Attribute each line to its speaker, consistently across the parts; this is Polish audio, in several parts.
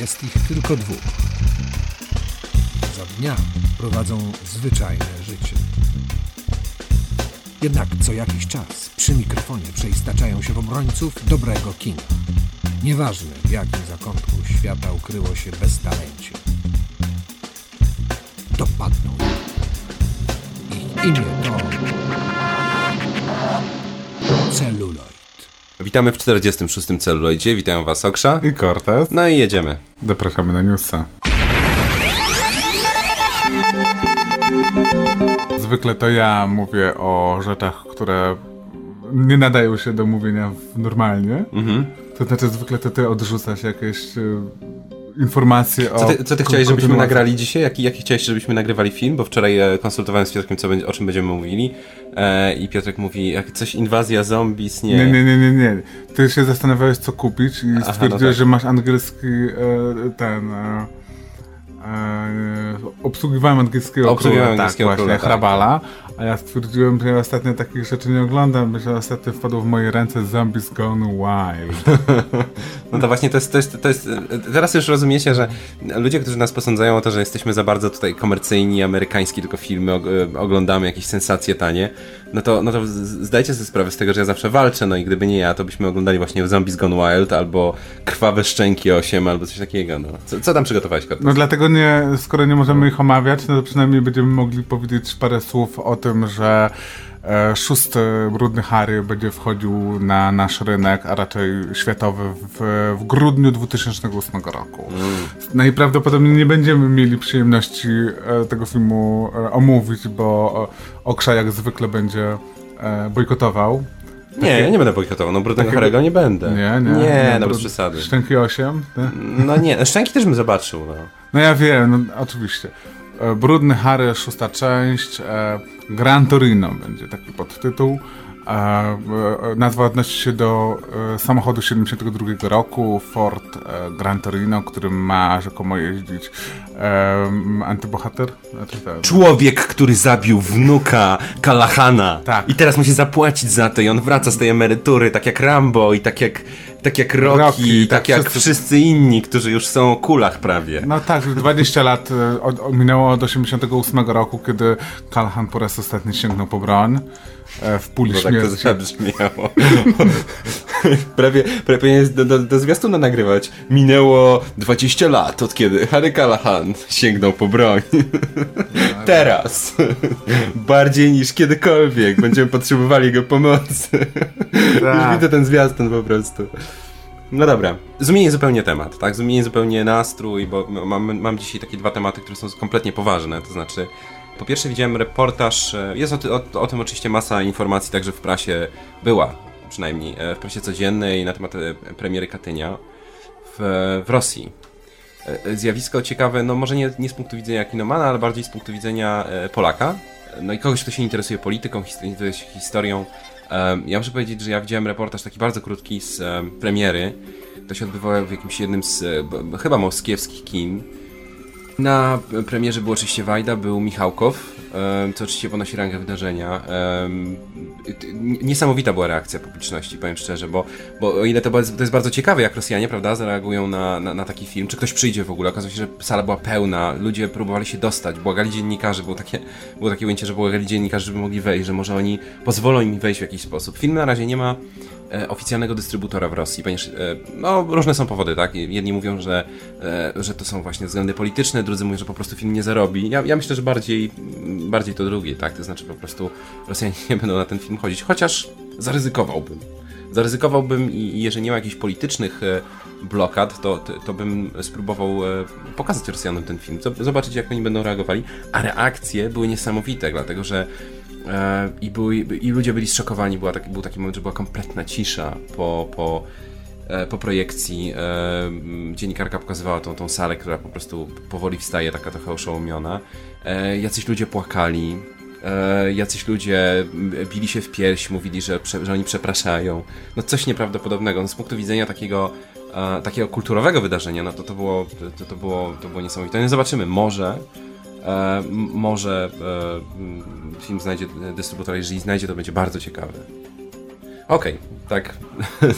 Speaker 1: Jest ich tylko dwóch. Za dnia prowadzą zwyczajne życie. Jednak co jakiś czas przy mikrofonie przeistaczają się w obrońców dobrego kina. Nieważne w jakim zakątku świata ukryło się beztalencie. Dopadną ich. Ich imię to... Celuloid.
Speaker 2: Witamy w 46. celuloidzie, witają was Oksza.
Speaker 3: I Cortez.
Speaker 2: No i jedziemy.
Speaker 3: Zapraszamy na newsa. Zwykle to ja mówię o rzeczach, które nie nadają się do mówienia normalnie.
Speaker 2: Mhm.
Speaker 3: To znaczy zwykle to ty odrzucasz jakieś y, informacje o...
Speaker 2: Co ty, co ty chciałeś, żebyśmy nagrali dzisiaj? Jaki, jaki chciałeś, żebyśmy nagrywali film? Bo wczoraj e, konsultowałem z Piotrkiem, co będzie, o czym będziemy mówili. E, I Piotrek mówi, jak coś inwazja zombies, nie.
Speaker 3: Nie, nie, nie, nie, nie. Ty się zastanawiałeś, co kupić i
Speaker 2: no
Speaker 3: stwierdziłeś,
Speaker 2: tak.
Speaker 3: że masz angielski e, ten... E, e, obsługiwałem angielskiego
Speaker 2: Obsługiwałem
Speaker 3: króla,
Speaker 2: angielskiego
Speaker 3: tak,
Speaker 2: króla,
Speaker 3: właśnie,
Speaker 2: tak.
Speaker 3: Hrabala, a ja stwierdziłem, że ja ostatnio takich rzeczy nie oglądam, że ostatnio wpadło w moje ręce Zombies Gone Wild.
Speaker 2: No to właśnie to jest, to jest, to jest. Teraz już rozumiecie, że ludzie, którzy nas posądzają o to, że jesteśmy za bardzo tutaj komercyjni, amerykański, tylko filmy og- oglądamy, jakieś sensacje tanie, no to, no to zdajcie sobie sprawę z tego, że ja zawsze walczę, no i gdyby nie ja, to byśmy oglądali właśnie Zombies Gone Wild albo Krwawe Szczęki 8 albo coś takiego, no. Co, co tam przygotowałeś?
Speaker 3: No dlatego nie, skoro nie możemy ich omawiać, no to przynajmniej będziemy mogli powiedzieć parę słów o tym, że e, szósty Brudny Harry będzie wchodził na nasz rynek, a raczej światowy w, w grudniu 2008 roku. Najprawdopodobniej nie będziemy mieli przyjemności e, tego filmu e, omówić, bo Oksza jak zwykle będzie bojkotował.
Speaker 2: Nie, ja nie będę bojkotował, no Brudnego
Speaker 3: Takiego-
Speaker 2: Harry'ego nie będę.
Speaker 3: Nie, nie.
Speaker 2: Nie, no
Speaker 3: Brud-
Speaker 2: bez przesady.
Speaker 3: Szczęki 8. nie?
Speaker 2: No nie, Szczęki też bym zobaczył, no.
Speaker 3: No ja wiem, no, oczywiście. E, Brudny Harry, szósta część. E, Gran Torino będzie taki podtytuł. E, nazwa odnosi się do samochodu 72 roku Ford Gran Torino, którym ma rzekomo jeździć antybohater. Znaczy,
Speaker 2: Człowiek, który zabił wnuka Kalahana.
Speaker 3: Tak.
Speaker 2: I teraz musi zapłacić za to i on wraca z tej emerytury, tak jak Rambo i tak jak, tak jak Rocky,
Speaker 3: Rocky,
Speaker 2: tak,
Speaker 3: tak,
Speaker 2: jak
Speaker 3: wszyscy-
Speaker 2: wszyscy... inni, którzy już są o kulach prawie.
Speaker 3: No tak, już 20 lat e, od, od, minęło od 88 roku, kiedy Callahan po raz ostatni sięgnął po broń e, w puli
Speaker 2: Bo tak to
Speaker 3: śmierci.
Speaker 2: zabrzmiało. prawie, prawie powinien do, do, do zwiastuna nagrywać. Minęło 20 lat od kiedy Harry Callahan sięgnął po broń. Teraz. Bardziej niż kiedykolwiek. Będziemy potrzebowali jego pomocy. Już
Speaker 3: Tak.
Speaker 2: widzę ten zwiastun po prostu. No dobra, zmienię zupełnie temat, tak? Zmienię zupełnie nastrój, bo mam, mam dzisiaj takie dwa tematy, które są kompletnie poważne. To znaczy, po pierwsze widziałem reportaż, e, jest o, ty- o, o tym oczywiście masa informacji, także w prasie była, przynajmniej e, w prasie codziennej na temat e, premiery Katynia w, w Rosji. E, Zjawisko ciekawe, no może nie, nie z punktu widzenia kinomana, ale bardziej z punktu widzenia Polaka. No i kogoś, kto się interesuje polityką, interesuje się historią. Ja muszę powiedzieć, że ja widziałem reportaż taki bardzo krótki z em, premiery. To się odbywało w jakimś jednym z chyba moskiewskich kin. Na premierze był oczywiście Wajda, był Michałkow, co oczywiście ponosi rangę wydarzenia. Niesamowita była reakcja publiczności, powiem szczerze, bo, bo o ile to, to jest bardzo ciekawe, jak Rosjanie, prawda, zareagują na, na, na taki film, czy ktoś przyjdzie w ogóle. Okazuje się, że sala była pełna, ludzie próbowali się dostać, błagali dziennikarzy, było takie, było takie ujęcie, że błagali dziennikarzy, żeby mogli wejść, że może oni pozwolą im wejść w jakiś sposób. Film na razie nie ma oficjalnego dystrybutora w Rosji, ponieważ e, no, różne są powody, tak? Jedni mówią, że, e, że to są właśnie względy polityczne, drudzy mówią, że po prostu film nie zarobi. Ja, ja myślę, że bardziej, bardziej to drugie, tak? To znaczy po prostu Rosjanie nie będą na ten film chodzić, chociaż zaryzykowałbym. Zaryzykowałbym i, jeżeli nie ma jakichś politycznych e, blokad, to, to, to bym spróbował e, pokazać Rosjanom ten film, zo- zobaczyć jak oni będą reagowali, a reakcje były niesamowite, dlatego że E, I, były, I ludzie byli zszokowani. Była taki, był taki moment, że była kompletna cisza po, po, e, po projekcji. E, dziennikarka pokazywała tą, tą salę, która po prostu powoli wstaje, taka trochę oszołomiona. E, jacyś ludzie płakali. E, jacyś ludzie bili się w pierś, mówili, że, że oni przepraszają. No coś nieprawdopodobnego. No, z punktu widzenia takiego, e, takiego kulturowego wydarzenia, no to to było, to, to było, to było niesamowite. No, zobaczymy, może E, może e, film znajdzie dystrybutora, jeżeli znajdzie, to będzie bardzo ciekawy. Okej, tak.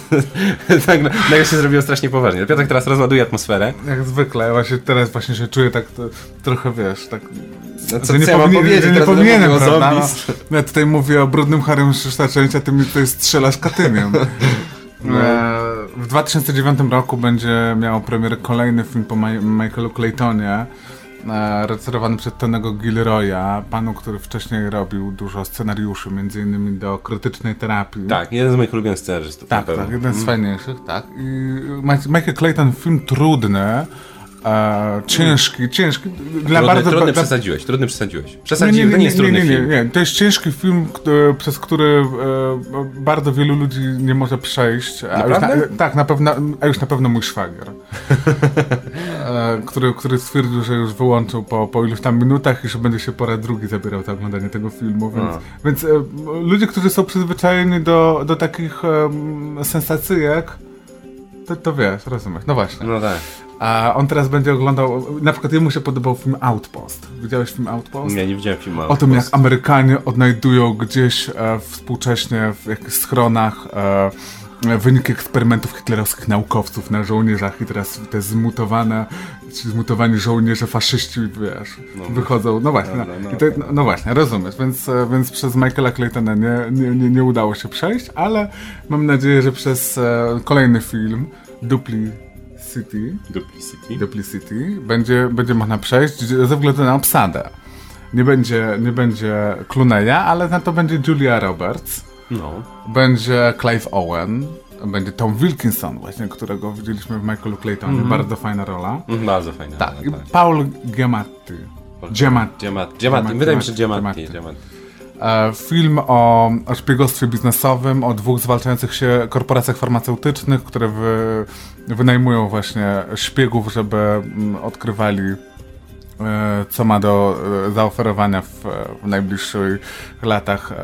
Speaker 2: tak. Nagle się zrobiło strasznie poważnie. Piotrek teraz rozładuje atmosferę.
Speaker 3: Jak zwykle, właśnie teraz właśnie się czuję tak to, trochę, wiesz, tak...
Speaker 2: No, co,
Speaker 3: nie,
Speaker 2: co ja
Speaker 3: powinien-
Speaker 2: powiedzieć?
Speaker 3: nie
Speaker 2: będę
Speaker 3: powinienem, prawda? No, ja tutaj mówię o brudnym Harrym część, a ty mi tutaj strzelasz katyniem.
Speaker 2: No.
Speaker 3: E, W 2009 roku będzie miał premierę kolejny film po Michaelu Claytonie, e, przez Tonego Gilroya, panu, który wcześniej robił dużo scenariuszy, między innymi do krytycznej terapii.
Speaker 2: Tak, jeden z moich ulubionych scenarzystów.
Speaker 3: Tak, tak, jeden z fajniejszych, tak. I Michael Clayton, film trudny, e, ciężki, ciężki, dla
Speaker 2: Trudny,
Speaker 3: bardzo...
Speaker 2: trudny
Speaker 3: dla-
Speaker 2: przesadziłeś, trudny przesadziłeś.
Speaker 3: nie, nie,
Speaker 2: Przesadziłem,
Speaker 3: nie,
Speaker 2: to nie jest
Speaker 3: nie,
Speaker 2: trudny
Speaker 3: nie, nie,
Speaker 2: film.
Speaker 3: nie. To jest ciężki film, który, przez który e, bardzo wielu ludzi nie może przejść. A na, tak, na pewno, a już na pewno mój szwagier. e, który, który stwierdził, że już wyłączył po, po iluś tam minutach i że będzie się po raz drugi zabierał za oglądanie tego filmu. Więc,
Speaker 2: A.
Speaker 3: więc e, ludzie, którzy są przyzwyczajeni do, do takich e, sensacyjek, to, to wiesz, rozumiesz. No właśnie.
Speaker 2: No tak.
Speaker 3: A on teraz będzie oglądał, na przykład jemu się podobał film Outpost. Widziałeś film Outpost?
Speaker 2: Nie, nie widziałem filmu.
Speaker 3: O tym, jak Amerykanie odnajdują gdzieś e, współcześnie w jakichś schronach e, wyniki eksperymentów hitlerowskich naukowców na żołnierzach i teraz te zmutowane, ci zmutowani żołnierze, faszyści, wiesz, wychodzą. No właśnie, no,
Speaker 2: Dobra, no
Speaker 3: to, no, no właśnie, rozumiesz, więc, więc przez Michaela Claytona nie, nie, nie, nie udało się przejść, ale mam nadzieję, że przez e, kolejny film, Duplicity,
Speaker 2: Duplicity.
Speaker 3: Duplicity będzie, będzie można przejść ze względu na obsadę. Nie będzie, nie będzie Clooney'a, ale na to będzie Julia Roberts,
Speaker 2: No.
Speaker 3: będzie Clive Owen, będzie Tom Wilkinson, właśnie, którego widzieliśmy w Michaelu Claytonie, bardzo fajna rola.
Speaker 2: Mhm, Bardzo fajne.
Speaker 3: Tak,
Speaker 2: no,
Speaker 3: i Paul Giamatti. Giamatti.
Speaker 2: Diamant, wydaje mi się, diamant.
Speaker 3: E, Film o, o szpiegostwie biznesowym, o dwóch zwalczających się korporacjach farmaceutycznych, które wy, wynajmują właśnie szpiegów, żeby mm, odkrywali co ma do e, zaoferowania w, w najbliższych latach e,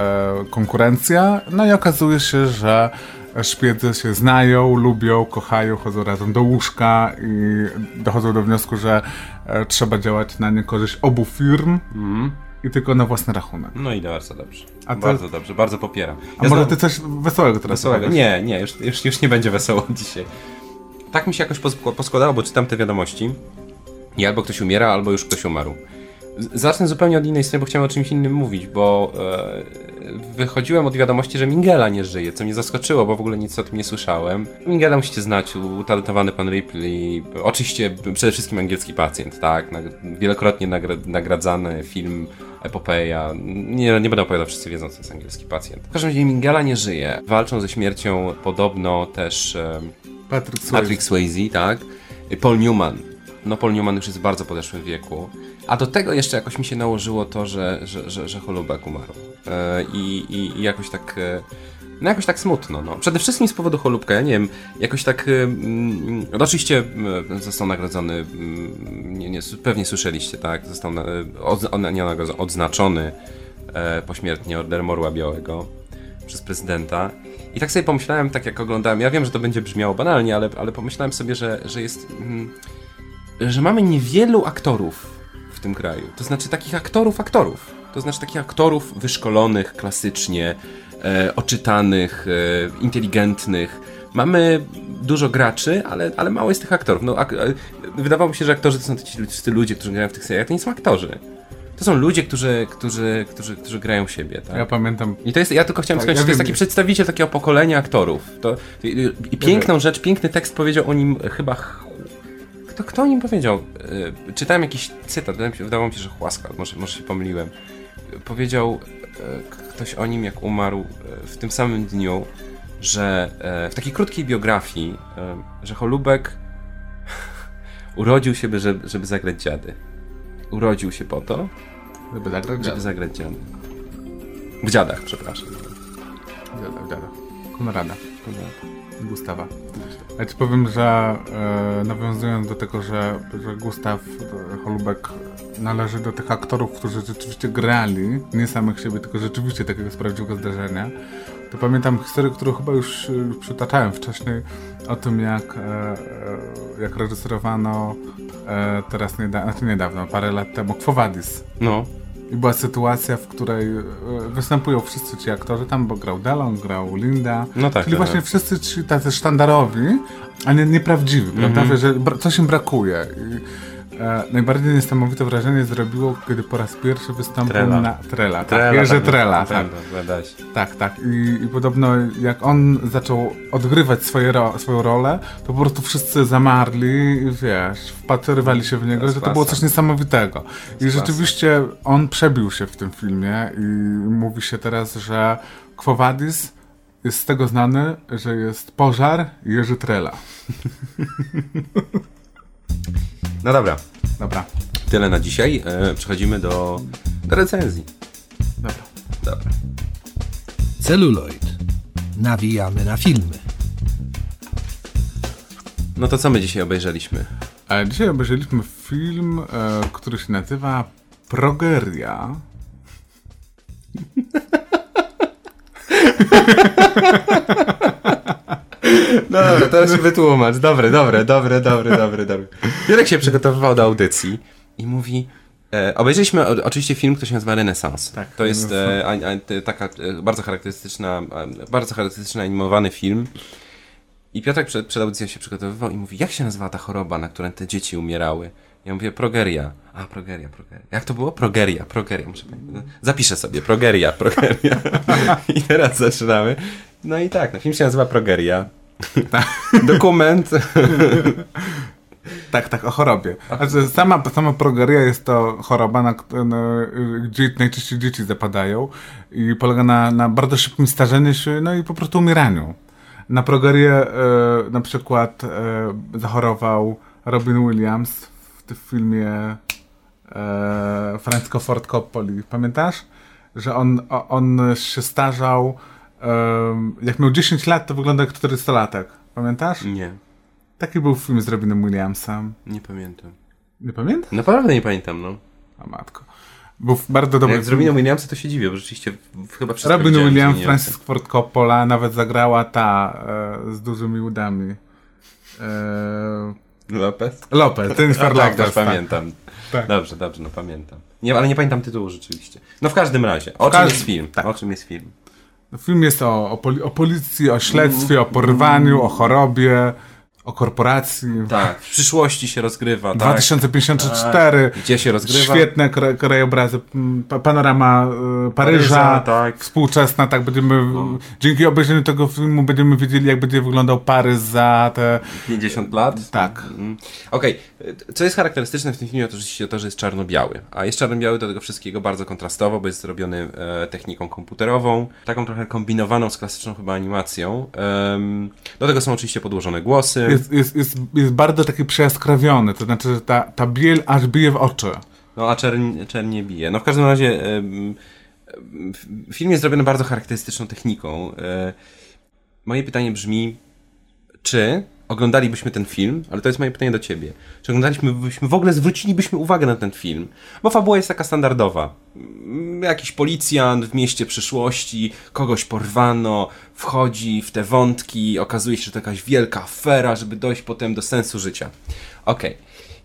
Speaker 3: konkurencja. No i okazuje się, że szpiedzy się znają, lubią, kochają, chodzą razem do łóżka i dochodzą do wniosku, że e, trzeba działać na niekorzyść obu firm i tylko na własny rachunek.
Speaker 2: No i bardzo dobrze.
Speaker 3: A
Speaker 2: bardzo dobrze, bardzo popieram.
Speaker 3: A
Speaker 2: Ja
Speaker 3: może
Speaker 2: znam-
Speaker 3: ty coś wesołego teraz
Speaker 2: Wesołego. Nie, nie, już, już, już nie będzie wesoło dzisiaj. Tak mi się jakoś posk- poskładało, bo czytam te wiadomości i albo ktoś umiera, albo już ktoś umarł. Zacznę zupełnie od innej strony, bo chciałem o czymś innym mówić, bo e, wychodziłem od wiadomości, że Mingela nie żyje, co mnie zaskoczyło, bo w ogóle nic o tym nie słyszałem. Mingela musicie znać, utalentowany pan Ripley, oczywiście przede wszystkim angielski pacjent, tak, wielokrotnie nagra- nagradzany film epopeja. Nie, nie będę opowiadał, wszyscy wiedzą, co jest angielski pacjent. W każdym razie Mingela nie żyje. Walczą ze śmiercią podobno też e,
Speaker 3: Patrick Swayze.
Speaker 2: Patrick Swayze, tak? Paul Newman. Paul Newman już jest w bardzo podeszłym wieku. A do tego jeszcze jakoś mi się nałożyło to, że, że, że, że Holubek umarł. E, i, i, I jakoś tak... E, no jakoś tak smutno, no. Przede wszystkim z powodu Holubka, ja nie wiem, jakoś tak... e, Mm, oczywiście został nagrodzony, mm, nie, nie, pewnie słyszeliście, tak? Został od, nie odznaczony e, pośmiertnie Orderem Orła Białego przez prezydenta. I tak sobie pomyślałem, tak jak oglądałem, ja wiem, że to będzie brzmiało banalnie, ale, ale pomyślałem sobie, że, że jest. Mm, że mamy niewielu aktorów w tym kraju. To znaczy takich aktorów, aktorów. To znaczy takich aktorów wyszkolonych klasycznie, e, oczytanych, e, inteligentnych. Mamy dużo graczy, ale, ale mało jest tych aktorów. No, ak- e, wydawało mi się, że aktorzy to są ci ci ludzie, którzy grają w tych seriach. To nie są aktorzy. To są ludzie, którzy, którzy, którzy, którzy grają siebie. Tak?
Speaker 3: Ja pamiętam,
Speaker 2: I to jest, ja tylko chciałem
Speaker 3: Tak,
Speaker 2: skończyć,
Speaker 3: ja
Speaker 2: to jest taki przedstawiciel takiego pokolenia aktorów. To, i, i piękną rzecz, piękny tekst powiedział o nim chyba... Kto, kto o nim powiedział? E, Czytałem jakiś cytat, wydawało mi się, że Chłaska, może, może się pomyliłem. Powiedział k- ktoś o nim, jak umarł e, w tym samym dniu, że w takiej krótkiej biografii, że Holubek urodził się, by- żeby, żeby zagrać dziady. Urodził się po to,
Speaker 3: żeby zagrać
Speaker 2: żeby zagrać dziady. W dziadach, przepraszam.
Speaker 3: Dziada, dziada. Konrada. Gustawa. Ja ci powiem, że e, nawiązując do tego, że, że Gustaw e, Holubek należy do tych aktorów, którzy rzeczywiście grali, nie samych siebie, tylko rzeczywiście takiego z prawdziwego zdarzenia, to pamiętam historię, którą chyba już, przytaczałem wcześniej, o tym jak, e, e, jak reżyserowano e, teraz niedawno, znaczy niedawno, parę lat temu, Quo Vadis.
Speaker 2: No.
Speaker 3: I była sytuacja, w której e, występują wszyscy ci aktorzy, tam bo grał Delon, grał Linda,
Speaker 2: No tak,
Speaker 3: czyli
Speaker 2: tak,
Speaker 3: właśnie
Speaker 2: tak.
Speaker 3: wszyscy ci tacy sztandarowi, a nie, nieprawdziwi,
Speaker 2: Mhm.
Speaker 3: prawda, że coś im brakuje. I, e, najbardziej niesamowite wrażenie zrobiło, kiedy po raz pierwszy wystąpił
Speaker 2: Trela.
Speaker 3: na Trela, tak,
Speaker 2: Trela,
Speaker 3: Jerzy
Speaker 2: tak,
Speaker 3: Trela, tak.
Speaker 2: pewno, zgadza się.
Speaker 3: Tak, tak. I, I podobno jak on zaczął odgrywać swoje ro, swoją rolę, to po prostu wszyscy zamarli i wiesz, wpatrywali się w niego, że to było coś niesamowitego. I rzeczywiście on przebił się w tym filmie i mówi się teraz, że Quo Vadis jest z tego znany, że jest pożar Jerzy Trela.
Speaker 2: No dobra,
Speaker 3: Dobra,
Speaker 2: tyle na dzisiaj. E, przechodzimy do, do recenzji.
Speaker 3: dobra.
Speaker 2: Dobra.
Speaker 1: Celuloid. Nawijamy na filmy.
Speaker 2: No to co my dzisiaj obejrzeliśmy?
Speaker 3: A dzisiaj obejrzeliśmy film, e, który się nazywa Progeria.
Speaker 2: No dobra, teraz się wytłumacz. Dobre, dobre, dobre, dobre, dobre, dobre. Jurek się przygotowywał do audycji i mówi... E, obejrzeliśmy o, oczywiście film, który się nazywa Renesans.
Speaker 3: Tak,
Speaker 2: To jest e, a, a, taka e, bardzo charakterystyczna, e, bardzo charakterystyczny animowany film. I Piotrek przed, przed audycją się przygotowywał i mówi, jak się nazywa ta choroba, na którą te dzieci umierały? Ja mówię, progeria. A, progeria, progeria. Jak to było? Progeria, progeria. Muszę pamiętać. Zapiszę sobie, progeria, progeria. I teraz zaczynamy. No i tak, no, film się nazywa Progeria. Dokument.
Speaker 3: Tak, tak, o chorobie. Znaczy, sama, sama progeria jest to choroba, na, gdzie najczęściej dzieci zapadają i polega na, na bardzo szybkim starzeniu się, no i po prostu umieraniu. Na progerię e, na przykład e, zachorował Robin Williams w tym filmie e, Francisco Ford Coppoli. Pamiętasz? Że on, on się starzał e, jak miał 10 lat, to wygląda jak 400-latek. Pamiętasz?
Speaker 2: Nie,
Speaker 3: Taki był film z Robinem Williamsem.
Speaker 2: nie pamiętam.
Speaker 3: Nie pamiętasz?
Speaker 2: Naprawdę nie pamiętam, no.
Speaker 3: A matko. Był bardzo dobry
Speaker 2: Jak z. Robinem Williamsa to się dziwię, bo rzeczywiście w- chyba wszystko
Speaker 3: Robin Williams,
Speaker 2: Williamsem.
Speaker 3: Francis Ford Coppola, nawet zagrała ta e, z dużymi udami. E,
Speaker 2: Lopez?
Speaker 3: Lopez, Jennifer
Speaker 2: A, tak,
Speaker 3: Lopez.
Speaker 2: też pamiętam.
Speaker 3: Tak.
Speaker 2: Dobrze, dobrze, no pamiętam. Nie, ale nie pamiętam tytułu rzeczywiście. No w każdym razie, o czym
Speaker 3: każdym-
Speaker 2: jest film?
Speaker 3: tak.
Speaker 2: O czym jest film?
Speaker 3: Film jest o, o, poli- o policji, o śledztwie, o porwaniu, o chorobie, o korporacji.
Speaker 2: Tak, w przyszłości się rozgrywa, tak?
Speaker 3: 2054.
Speaker 2: Gdzie się rozgrywa?
Speaker 3: Świetne kra- krajobrazy, panorama e, Paryża,
Speaker 2: Paryża, tak.
Speaker 3: współczesna, tak będziemy, dzięki obejrzeniu tego filmu będziemy wiedzieli, jak będzie wyglądał Paryż za te,
Speaker 2: 50 lat?
Speaker 3: tak,
Speaker 2: Mm. Okej, co jest charakterystyczne w tym filmie, to oczywiście to, że jest czarno-biały. A jest czarno-biały do tego wszystkiego bardzo kontrastowo, bo jest zrobiony e, techniką komputerową, taką trochę kombinowaną z klasyczną chyba animacją. Do tego są oczywiście podłożone głosy.
Speaker 3: Jest, jest, jest, jest bardzo taki przejaskrawiony, to znaczy, że ta, ta biel aż bije w oczy.
Speaker 2: No a czerń, czerń nie bije. No w każdym razie film jest zrobiony bardzo charakterystyczną techniką. E, moje pytanie brzmi, czy oglądalibyśmy ten film, ale to jest moje pytanie do ciebie, czy oglądaliśmy byśmy, w ogóle zwrócilibyśmy uwagę na ten film? Bo fabuła jest taka standardowa. Jakiś policjant w mieście przyszłości, kogoś porwano, wchodzi w te wątki, okazuje się, że to jakaś wielka afera, żeby dojść potem do sensu życia. Okej.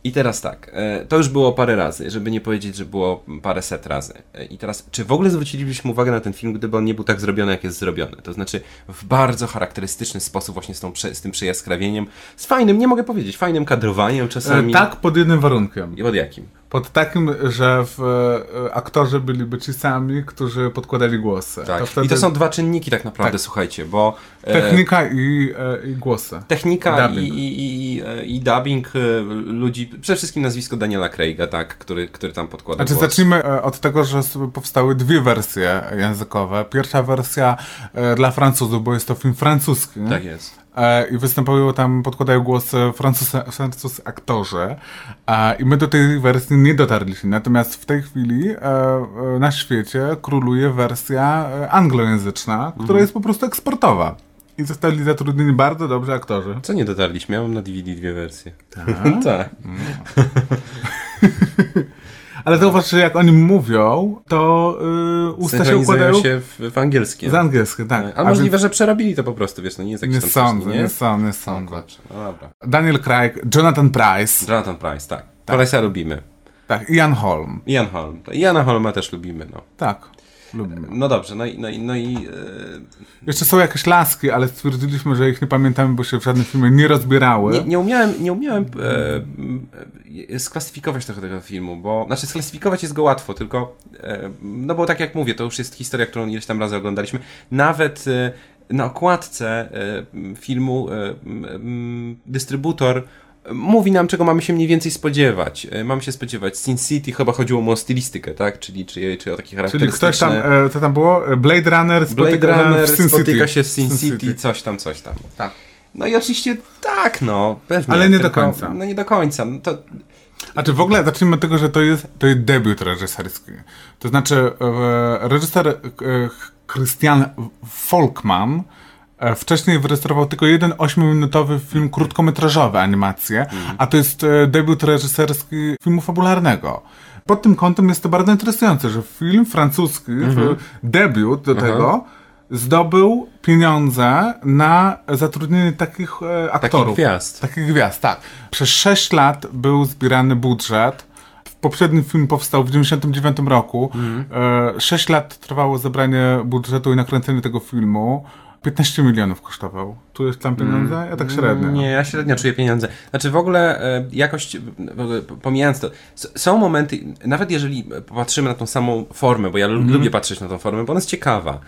Speaker 2: I teraz tak, e, to już było parę razy, żeby nie powiedzieć, że było parę set razy. E, I teraz, czy w ogóle zwrócilibyśmy uwagę na ten film, gdyby on nie był tak zrobiony, jak jest zrobiony? To znaczy, w bardzo charakterystyczny sposób, właśnie z, tą, z tym przejaskrawieniem, z fajnym, nie mogę powiedzieć, fajnym kadrowaniem czasami.
Speaker 3: E, tak, pod jednym warunkiem.
Speaker 2: I pod jakim?
Speaker 3: Pod takim, że w, e, aktorzy byliby ci sami, którzy podkładali głosy.
Speaker 2: Tak.
Speaker 3: wtedy
Speaker 2: I to są dwa czynniki tak naprawdę,
Speaker 3: Tak.
Speaker 2: słuchajcie, bo... e,
Speaker 3: technika i, e, i głosy.
Speaker 2: Technika i,
Speaker 3: Dubbing.
Speaker 2: i, i, i, i dubbing ludzi, przede wszystkim nazwisko Daniela Craiga, tak, który, który tam podkłada
Speaker 3: Znaczy,
Speaker 2: głos.
Speaker 3: zacznijmy od tego, że powstały dwie wersje językowe. Pierwsza wersja dla Francuzów, bo jest to film francuski.
Speaker 2: Tak jest.
Speaker 3: E, I występują tam, podkładają głos francuscy, aktorzy. E, I my do tej wersji nie dotarliśmy. Natomiast w tej chwili e, na świecie króluje wersja anglojęzyczna, która jest po prostu eksportowa. I zostali zatrudnieni bardzo dobrzy aktorzy.
Speaker 2: Co nie dotarliśmy? Ja mam na DVD dwie wersje.
Speaker 3: Tak?
Speaker 2: tak.
Speaker 3: Ale zauważ, że jak oni mówią, to y, usta się układają
Speaker 2: się w, w angielskie.
Speaker 3: z angielskie, tak.
Speaker 2: A możliwe, że przerobili to po prostu, wiesz, no nie jest jakiś
Speaker 3: Nie
Speaker 2: tam
Speaker 3: sądzę,
Speaker 2: coś,
Speaker 3: nie sądzę, nie sądzę.
Speaker 2: no dobra.
Speaker 3: Daniel Craig, Jonathan Price.
Speaker 2: Jonathan Price, tak.
Speaker 3: Tak.
Speaker 2: Price'a lubimy.
Speaker 3: Tak, Ian Holm.
Speaker 2: Ian Holm. Iana Holma też lubimy, no.
Speaker 3: Tak, lubimy.
Speaker 2: No dobrze, no i, no i, no i e,
Speaker 3: Jeszcze są jakieś laski, ale stwierdziliśmy, że ich nie pamiętamy, bo się w żadnym filmie nie rozbierały.
Speaker 2: nie, nie umiałem, nie umiałem e, sklasyfikować trochę tego filmu, bo, znaczy sklasyfikować jest go łatwo, tylko, e, no bo tak jak mówię, to już jest historia, którą ileś tam razy oglądaliśmy. Nawet e, na okładce e, filmu dystrybutor mówi nam, czego mamy się mniej więcej spodziewać. Mamy się spodziewać Sin City, chyba chodziło mu o stylistykę, tak? Czyli, czy, czy o takie
Speaker 3: Czyli
Speaker 2: charakterystyczne...
Speaker 3: ktoś tam, co tam było? Blade Runner spotyka,
Speaker 2: Blade Runner
Speaker 3: w Sin
Speaker 2: spotyka
Speaker 3: City.
Speaker 2: się w Sin,
Speaker 3: Sin
Speaker 2: City, coś tam, coś tam.
Speaker 3: Tak.
Speaker 2: No i oczywiście tak, no, pewnie.
Speaker 3: Ale nie do
Speaker 2: tylko-
Speaker 3: końca.
Speaker 2: No nie do końca. No to,
Speaker 3: A czy w ogóle zacznijmy od tego, że to jest, to jest debiut reżyserski. To znaczy, e, reżyser e, Christian Folkman e, wcześniej wyrejestrował tylko jeden 8-minutowy film krótkometrażowy, animację, a to jest e, debiut reżyserski filmu fabularnego. Pod tym kątem jest to bardzo interesujące, że film francuski, w- debiut do tego, zdobył pieniądze na zatrudnienie takich e, aktorów.
Speaker 2: gwiazd.
Speaker 3: Takich gwiazd, tak. Przez 6 lat był zbierany budżet. Poprzedni film powstał w 99 roku. E, 6 lat trwało zebranie budżetu i nakręcenie tego filmu. 15 milionów kosztował. Tu jest tam pieniądze? Ja tak średnio.
Speaker 2: Nie, ja średnio czuję pieniądze. Znaczy w ogóle e, jakość, ogóle pomijając to, są momenty, nawet jeżeli popatrzymy na tą samą formę, bo ja lu- lubię patrzeć na tą formę, bo ona jest ciekawa.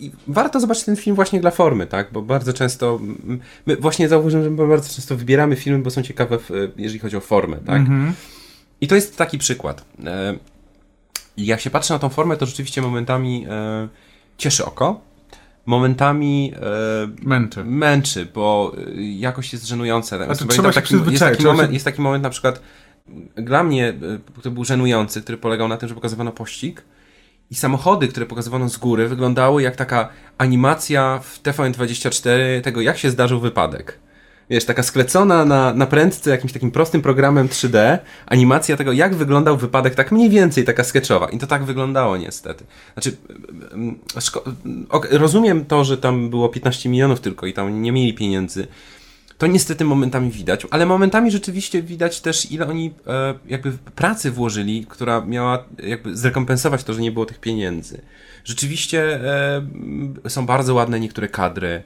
Speaker 2: I warto zobaczyć ten film właśnie dla formy, tak? Bo bardzo często, mm, my właśnie zauważyłem, że bardzo często wybieramy filmy, bo są ciekawe, w, jeżeli chodzi o formę, tak? I to jest taki przykład. E, Jak się patrzy na tą formę, to rzeczywiście momentami e, cieszy oko, momentami e,
Speaker 3: Męczy.
Speaker 2: męczy, bo y, jakość jest żenująca. Znaczy,
Speaker 3: trzeba
Speaker 2: taki, jest, taki moment, jest taki moment na przykład dla mnie, y, który był żenujący, który polegał na tym, że pokazywano pościg i samochody, które pokazywano z góry wyglądały jak taka animacja w TVN24 tego, jak się zdarzył wypadek. Wiesz, taka sklecona na, na prędce jakimś takim prostym programem 3D, animacja tego, jak wyglądał wypadek, tak mniej więcej taka sketchowa. I to tak wyglądało niestety. Znaczy, rozumiem to, że tam było 15 milionów tylko i tam nie mieli pieniędzy. To niestety momentami widać, ale momentami rzeczywiście widać też, ile oni e, jakby pracy włożyli, która miała jakby zrekompensować to, że nie było tych pieniędzy. Rzeczywiście e, są bardzo ładne niektóre kadry,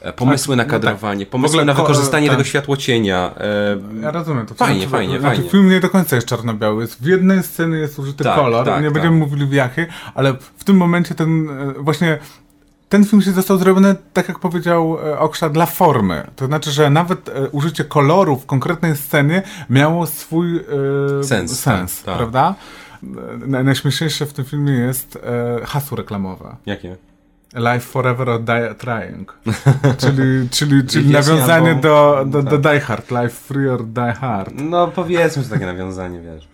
Speaker 2: e, pomysły na
Speaker 3: no tak.
Speaker 2: kadrowanie,
Speaker 3: W
Speaker 2: pomysły na
Speaker 3: ko-
Speaker 2: wykorzystanie
Speaker 3: tak.
Speaker 2: tego światłocienia. E,
Speaker 3: Ja rozumiem to.
Speaker 2: Fajnie,
Speaker 3: Znaczy,
Speaker 2: fajnie,
Speaker 3: znaczy,
Speaker 2: fajnie.
Speaker 3: Film nie do końca jest czarno-biały. W jednej scenie jest użyty
Speaker 2: Tak,
Speaker 3: kolor,
Speaker 2: tak,
Speaker 3: nie
Speaker 2: tak.
Speaker 3: będziemy mówili w jakiej, ale w tym momencie ten e, właśnie ten film się został zrobiony, tak jak powiedział e, Oksza, dla formy. To znaczy, że nawet e, użycie koloru w konkretnej scenie miało swój e,
Speaker 2: Sens,
Speaker 3: sens
Speaker 2: tak, tak.
Speaker 3: prawda? E, naj- Najśmieszniejsze w tym filmie jest e, hasło reklamowe.
Speaker 2: jakie?
Speaker 3: Life Forever or Die Trying. czyli czyli, czyli nawiązanie do, do, do
Speaker 2: tak.
Speaker 3: Die Hard. Life Free or Die Hard.
Speaker 2: No powiedzmy, że takie nawiązanie, wiesz.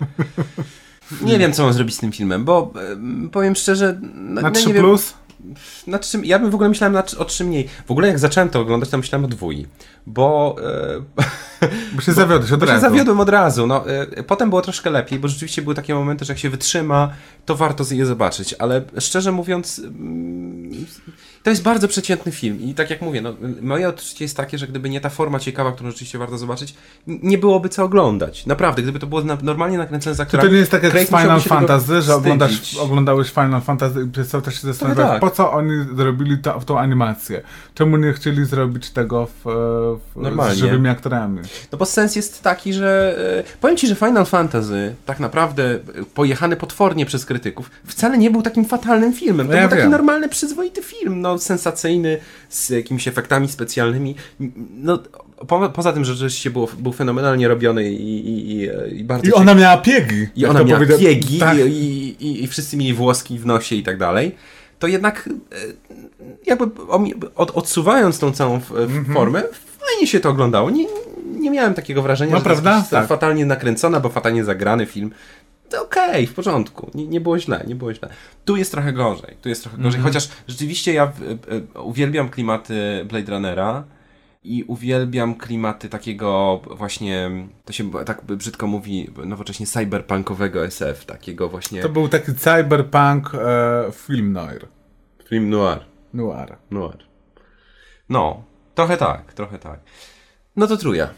Speaker 2: Nie wiem, co mam zrobić z tym filmem, bo powiem szczerze... No,
Speaker 3: Na
Speaker 2: no,
Speaker 3: 3
Speaker 2: nie wiem,
Speaker 3: plus?
Speaker 2: Na czym, ja bym w ogóle myślałem na, o trzy mniej. W ogóle jak zacząłem to oglądać, to myślałem o dwój. Bo, e,
Speaker 3: Bo się zawiodłeś od
Speaker 2: bo się
Speaker 3: razu.
Speaker 2: zawiodłem od razu. No, e, potem było troszkę lepiej, bo rzeczywiście były takie momenty, że jak się wytrzyma, to warto je zobaczyć. Ale szczerze mówiąc, mm, to jest bardzo przeciętny film. I tak jak mówię, no, moje odczucie jest takie, że gdyby nie ta forma ciekawa, którą rzeczywiście warto zobaczyć, nie byłoby co oglądać. Naprawdę, gdyby to było na, normalnie nakręcone za
Speaker 3: to nie jest tak jak
Speaker 2: Craig
Speaker 3: Final
Speaker 2: się
Speaker 3: Fantasy, że oglądasz, oglądałeś Final Fantasy i przez cały czas się zastanawiałeś,
Speaker 2: tak.
Speaker 3: po co oni zrobili to, tą animację? Czemu nie chcieli zrobić tego w, w,
Speaker 2: Normalnie.
Speaker 3: z żywymi aktorami?
Speaker 2: No bo sens jest taki, że e, powiem Ci, że Final Fantasy tak naprawdę pojechany potwornie przez krytyków wcale nie był takim fatalnym filmem. To
Speaker 3: No ja
Speaker 2: był taki
Speaker 3: wiem.
Speaker 2: normalny, przyzwoity film, no sensacyjny, z jakimiś efektami specjalnymi. No po, poza tym, że rzeczywiście było, był fenomenalnie robiony i, i, i, bardzo
Speaker 3: I ona miała piegi.
Speaker 2: I ona
Speaker 3: to
Speaker 2: miała
Speaker 3: powiedział-
Speaker 2: piegi
Speaker 3: Tak.
Speaker 2: i, i, i wszyscy mieli włoski w nosie i tak dalej, to jednak e, jakby odsuwając tą całą f- formę, fajnie się to oglądało. Nie, nie miałem takiego wrażenia,
Speaker 3: No
Speaker 2: że to jest
Speaker 3: prawda?
Speaker 2: jakiś
Speaker 3: Tak.
Speaker 2: fatalnie nakręcona, bo fatalnie zagrany film. To okej, w porządku. Nie, nie było źle, nie było źle. Tu jest trochę gorzej. Tu jest trochę gorzej, chociaż rzeczywiście ja e, e, uwielbiam klimaty Blade Runnera i uwielbiam klimaty takiego właśnie, to się tak brzydko mówi, nowocześnie cyberpunkowego SF, takiego właśnie
Speaker 3: To był taki cyberpunk e, film noir.
Speaker 2: film noir.
Speaker 3: Noir.
Speaker 2: Noir. No, trochę tak, trochę tak. No to truja.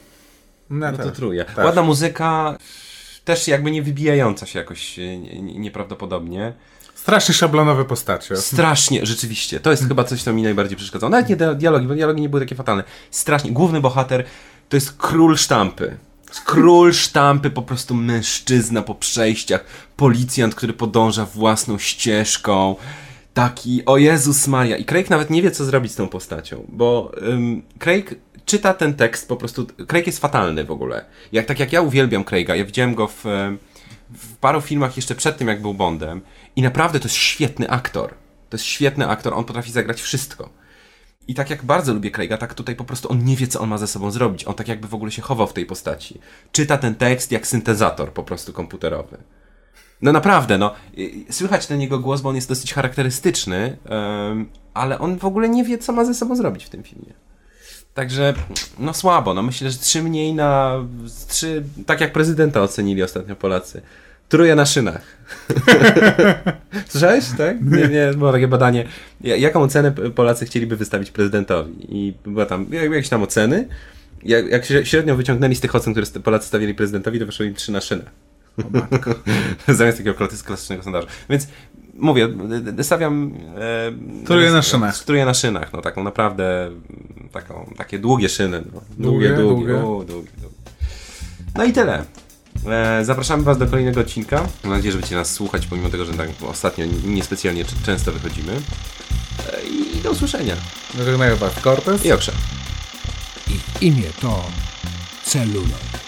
Speaker 3: No,
Speaker 2: No to
Speaker 3: tak.
Speaker 2: truja.
Speaker 3: Tak.
Speaker 2: Ładna muzyka, też jakby nie wybijająca się jakoś e, nieprawdopodobnie.
Speaker 3: Strasznie szablonowe postacie.
Speaker 2: Strasznie, rzeczywiście. To jest chyba coś, co mi najbardziej przeszkadzało. Nawet nie dialogi, bo dialogi nie były takie fatalne. Strasznie. Główny bohater to jest król sztampy. Król sztampy, po prostu mężczyzna po przejściach, policjant, który podąża własną ścieżką. Taki, o Jezus Maria. I Craig nawet nie wie, co zrobić z tą postacią, bo um, Craig czyta ten tekst po prostu. Craig jest fatalny w ogóle. Jak, tak jak ja uwielbiam Craiga, ja widziałem go w, w paru filmach jeszcze przed tym, jak był Bondem, i naprawdę to jest świetny aktor. To jest świetny aktor, on potrafi zagrać wszystko. I tak jak bardzo lubię Craiga, tak tutaj po prostu on nie wie, co on ma ze sobą zrobić. On tak jakby w ogóle się chował w tej postaci. Czyta ten tekst jak syntezator po prostu komputerowy. No naprawdę, no. Słychać ten jego głos, bo on jest dosyć charakterystyczny, um, ale on w ogóle nie wie, co ma ze sobą zrobić w tym filmie. Także, no słabo, no myślę, że trzy mniej na... trzy, tak jak prezydenta ocenili ostatnio Polacy. Truje na szynach. Słyszałeś, tak? Nie, nie, było takie badanie. Jaką ocenę Polacy chcieliby wystawić prezydentowi? I była tam, jakieś tam oceny. Jak, jak średnio wyciągnęli z tych ocen, które Polacy stawili prezydentowi, to wyszło im trzy na szynach. Zamiast takiego klasycznego sondażu. Więc mówię, stawiam...
Speaker 3: E, na szynach.
Speaker 2: Truje na szynach, no taką naprawdę, taką, takie długie szyny. No. Długie, długie, długie. długie. O, długie, długie. No i tyle. E, zapraszamy Was do kolejnego odcinka. Mam nadzieję, że będziecie nas słuchać, pomimo tego, że tak ostatnio niespecjalnie często wychodzimy. E, I do usłyszenia.
Speaker 3: Żegnają Was Cortez
Speaker 2: i Okrze.
Speaker 1: Ich imię to Celuloid.